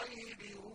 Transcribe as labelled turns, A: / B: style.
A: خير